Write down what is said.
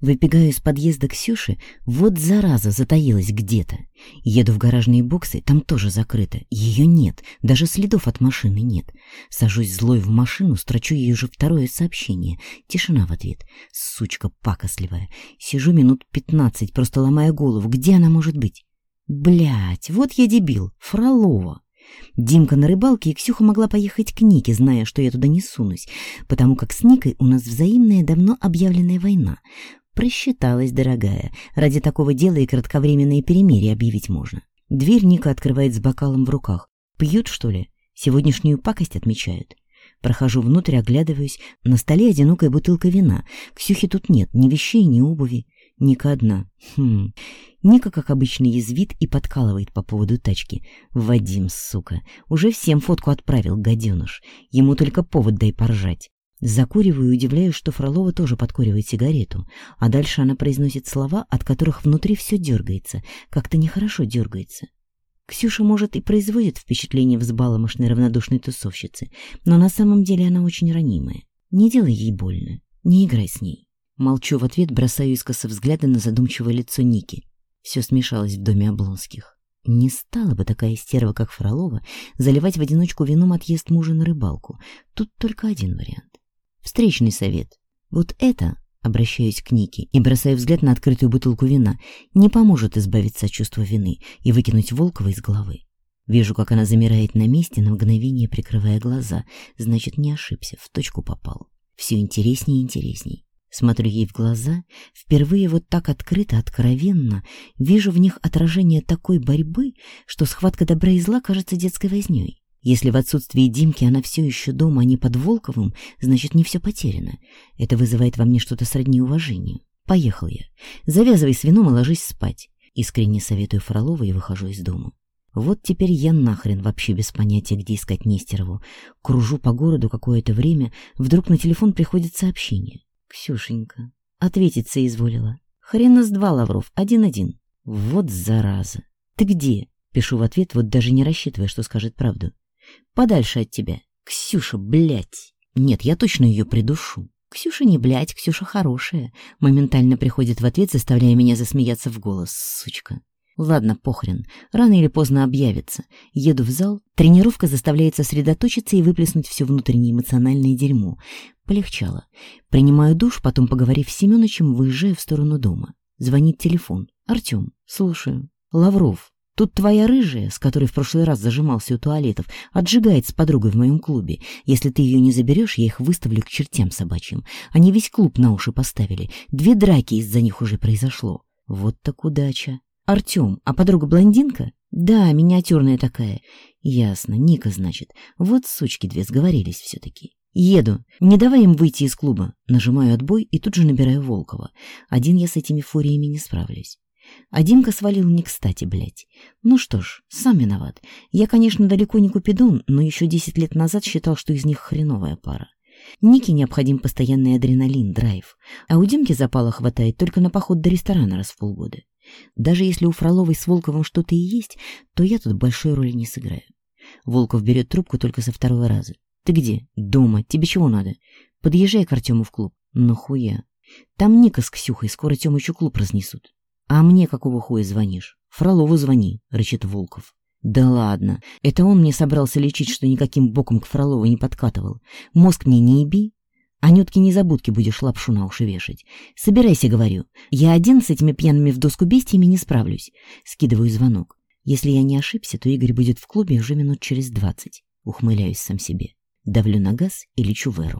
Выбегаю из подъезда Ксюши, вот зараза затаилась где-то. Еду в гаражные боксы, там тоже закрыто. Ее нет, даже следов от машины нет. Сажусь злой в машину, строчу ей уже второе сообщение. Тишина в ответ. Сучка пакостливая. Сижу минут пятнадцать, просто ломая голову. Где она может быть? Блять, вот я дебил. Фролова. Димка на рыбалке, и Ксюха могла поехать к Нике, зная, что я туда не сунусь, потому как с Никой у нас взаимная давно объявленная война. Просчиталась, дорогая. Ради такого дела и кратковременные перемирия объявить можно. Дверь Ника открывает с бокалом в руках. Пьют, что ли? Сегодняшнюю пакость отмечают. Прохожу внутрь, оглядываюсь. На столе одинокая бутылка вина. Ксюхи тут нет, ни вещей, ни обуви. Ника одна. Хм. Ника, как обычно, язвит и подкалывает по поводу тачки. Вадим, сука, уже всем фотку отправил, гаденыш. Ему только повод дай поржать. Закуриваю и удивляюсь, что Фролова тоже подкуривает сигарету, а дальше она произносит слова, от которых внутри все дергается, как-то нехорошо дергается. Ксюша, может, и производит впечатление взбаломошной равнодушной тусовщицы, но на самом деле она очень ранимая. Не делай ей больно, не играй с ней. Молчу в ответ, бросаю искоса взгляда на задумчивое лицо Ники. Все смешалось в доме Облонских. Не стала бы такая стерва, как Фролова, заливать в одиночку вином отъезд мужа на рыбалку. Тут только один вариант встречный совет. Вот это, обращаюсь к Нике и бросаю взгляд на открытую бутылку вина, не поможет избавиться от чувства вины и выкинуть Волкова из головы. Вижу, как она замирает на месте, на мгновение прикрывая глаза. Значит, не ошибся, в точку попал. Все интереснее и интересней. Смотрю ей в глаза, впервые вот так открыто, откровенно, вижу в них отражение такой борьбы, что схватка добра и зла кажется детской вознёй. Если в отсутствии Димки она все еще дома, а не под Волковым, значит, не все потеряно. Это вызывает во мне что-то сродни уважению. Поехал я. Завязывай с вином и ложись спать. Искренне советую Фролову и выхожу из дома. Вот теперь я нахрен вообще без понятия, где искать Нестерову. Кружу по городу какое-то время, вдруг на телефон приходит сообщение. «Ксюшенька». Ответить изволила? «Хрена с два, Лавров, один-один». «Вот зараза! Ты где?» Пишу в ответ, вот даже не рассчитывая, что скажет правду. Подальше от тебя. Ксюша, блядь. Нет, я точно ее придушу. Ксюша не блядь, Ксюша хорошая. Моментально приходит в ответ, заставляя меня засмеяться в голос, сучка. Ладно, похрен. Рано или поздно объявится. Еду в зал. Тренировка заставляет сосредоточиться и выплеснуть все внутреннее эмоциональное дерьмо. Полегчало. Принимаю душ, потом, поговорив с Семеновичем, выезжаю в сторону дома. Звонит телефон. Артем. Слушаю. Лавров. Тут твоя рыжая, с которой в прошлый раз зажимался у туалетов, отжигает с подругой в моем клубе. Если ты ее не заберешь, я их выставлю к чертям собачьим. Они весь клуб на уши поставили. Две драки из-за них уже произошло. Вот так удача. Артем, а подруга блондинка? Да, миниатюрная такая. Ясно, Ника, значит. Вот сучки две сговорились все-таки. Еду. Не давай им выйти из клуба. Нажимаю отбой и тут же набираю Волкова. Один я с этими фуриями не справлюсь. А Димка свалил не кстати, блядь. Ну что ж, сам виноват. Я, конечно, далеко не купидон, но еще десять лет назад считал, что из них хреновая пара. Нике необходим постоянный адреналин, драйв. А у Димки запала хватает только на поход до ресторана раз в полгода. Даже если у Фроловой с Волковым что-то и есть, то я тут большой роли не сыграю. Волков берет трубку только со второго раза. «Ты где? Дома. Тебе чего надо? Подъезжай к Артему в клуб». Нахуя? Там Ника с Ксюхой скоро Тёмычу клуб разнесут. «А мне какого хуя звонишь? Фролову звони», — рычит Волков. «Да ладно. Это он мне собрался лечить, что никаким боком к Фролову не подкатывал. Мозг мне не еби. Анютке незабудки будешь лапшу на уши вешать. Собирайся, говорю. Я один с этими пьяными в доску бестиями не справлюсь». Скидываю звонок. Если я не ошибся, то Игорь будет в клубе уже минут через двадцать. Ухмыляюсь сам себе. Давлю на газ и лечу в эру.